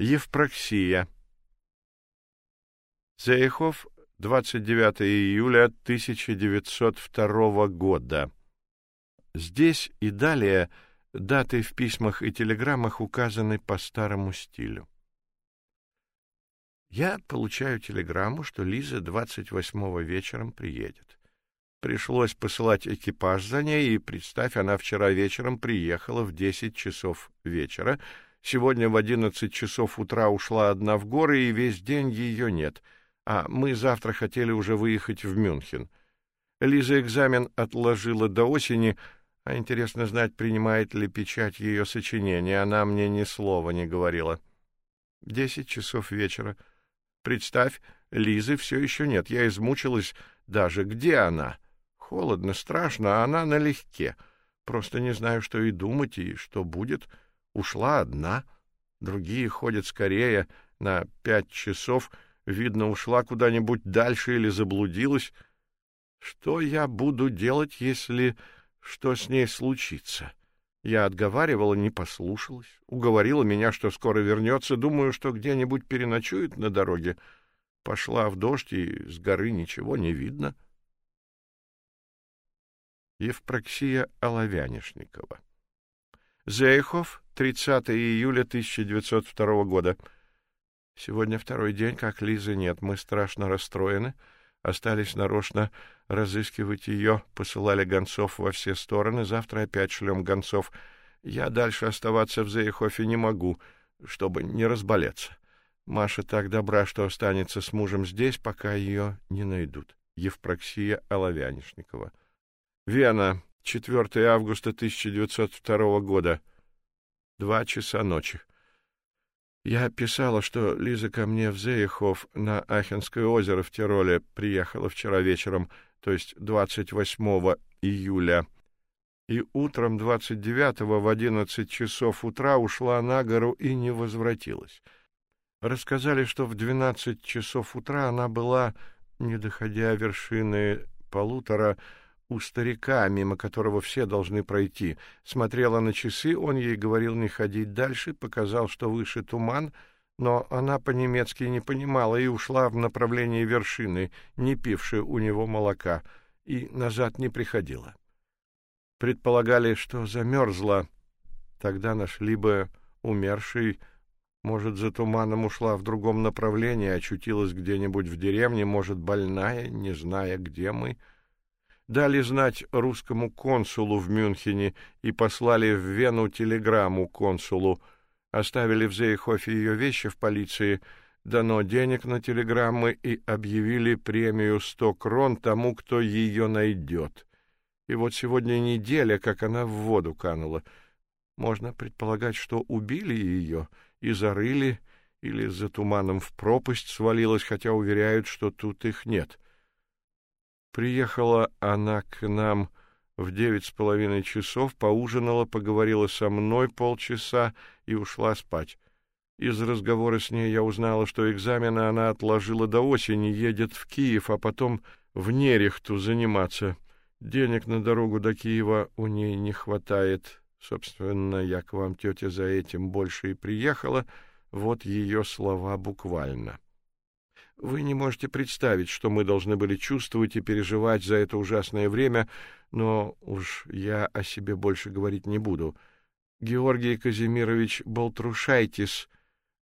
Евпроксия. Зейхов, 29 июля 1902 года. Здесь и далее даты в письмах и телеграммах указаны по старому стилю. Я получаю телеграмму, что Лиза 28-го вечером приедет. Пришлось посылать экипаж за ней, и, представь, она вчера вечером приехала в 10 часов вечера, Сегодня в одиннадцать часов утра ушла одна в горы, и весь день ее нет. А мы завтра хотели уже выехать в Мюнхен. Лиза экзамен отложила до осени, а интересно знать, принимает ли печать ее сочинения. Она мне ни слова не говорила. Десять часов вечера. Представь, Лизы все еще нет. Я измучилась даже. Где она? Холодно, страшно, а она налегке. Просто не знаю, что и думать, и что будет. — Ушла одна, другие ходят скорее, на пять часов, видно, ушла куда-нибудь дальше или заблудилась. Что я буду делать, если что с ней случится? Я отговаривала, не послушалась, уговорила меня, что скоро вернется, думаю, что где-нибудь переночует на дороге. Пошла в дождь, и с горы ничего не видно. Евпроксия Оловянишникова Зейхов, 30 июля 1902 года. Сегодня второй день, как Лизы нет. Мы страшно расстроены. Остались нарочно разыскивать ее, посылали гонцов во все стороны. Завтра опять шлем гонцов. Я дальше оставаться в Зейхофе не могу, чтобы не разболеться. Маша так добра, что останется с мужем здесь, пока ее не найдут. Евпроксия Оловянишникова. Вена, 4 августа 1902 года. Два часа ночи. Я писала, что Лиза ко мне в Зеехов на Ахенское озеро в Тироле приехала вчера вечером, то есть 28 июля. И утром 29-го в 11 часов утра ушла на гору и не возвратилась. Рассказали, что в 12 часов утра она была, не доходя вершины полутора, у старика, мимо которого все должны пройти. Смотрела на часы, он ей говорил не ходить дальше, показал, что выше туман, но она по-немецки не понимала и ушла в направлении вершины, не пившей у него молока, и назад не приходила. Предполагали, что замерзла. Тогда нашли бы умерший, может, за туманом ушла в другом направлении, очутилась где-нибудь в деревне, может, больная, не зная, где мы — дали знать русскому консулу в Мюнхене и послали в Вену телеграмму консулу. Оставили в Зейхофе ее вещи в полиции, дано денег на телеграммы и объявили премию сто крон тому, кто ее найдет. И вот сегодня неделя, как она в воду канула. Можно предполагать, что убили ее и зарыли, или за туманом в пропасть свалилась, хотя уверяют, что тут их нет. Приехала она к нам в девять с половиной часов, поужинала, поговорила со мной полчаса и ушла спать. Из разговора с ней я узнала, что экзамены она отложила до осени, едет в Киев, а потом в Нерехту заниматься. Денег на дорогу до Киева у ней не хватает. Собственно, я к вам, тетя, за этим больше и приехала. Вот ее слова буквально. Вы не можете представить, что мы должны были чувствовать и переживать за это ужасное время, но уж я о себе больше говорить не буду. Георгий Казимирович Болтрушайтис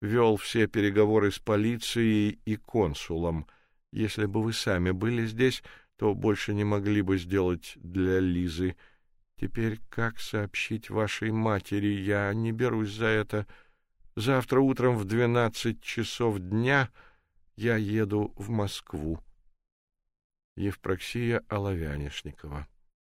вел все переговоры с полицией и консулом. Если бы вы сами были здесь, то больше не могли бы сделать для Лизы. Теперь как сообщить вашей матери? Я не берусь за это. Завтра утром в двенадцать часов дня я еду в Москву. Евпроксия Оловянишникова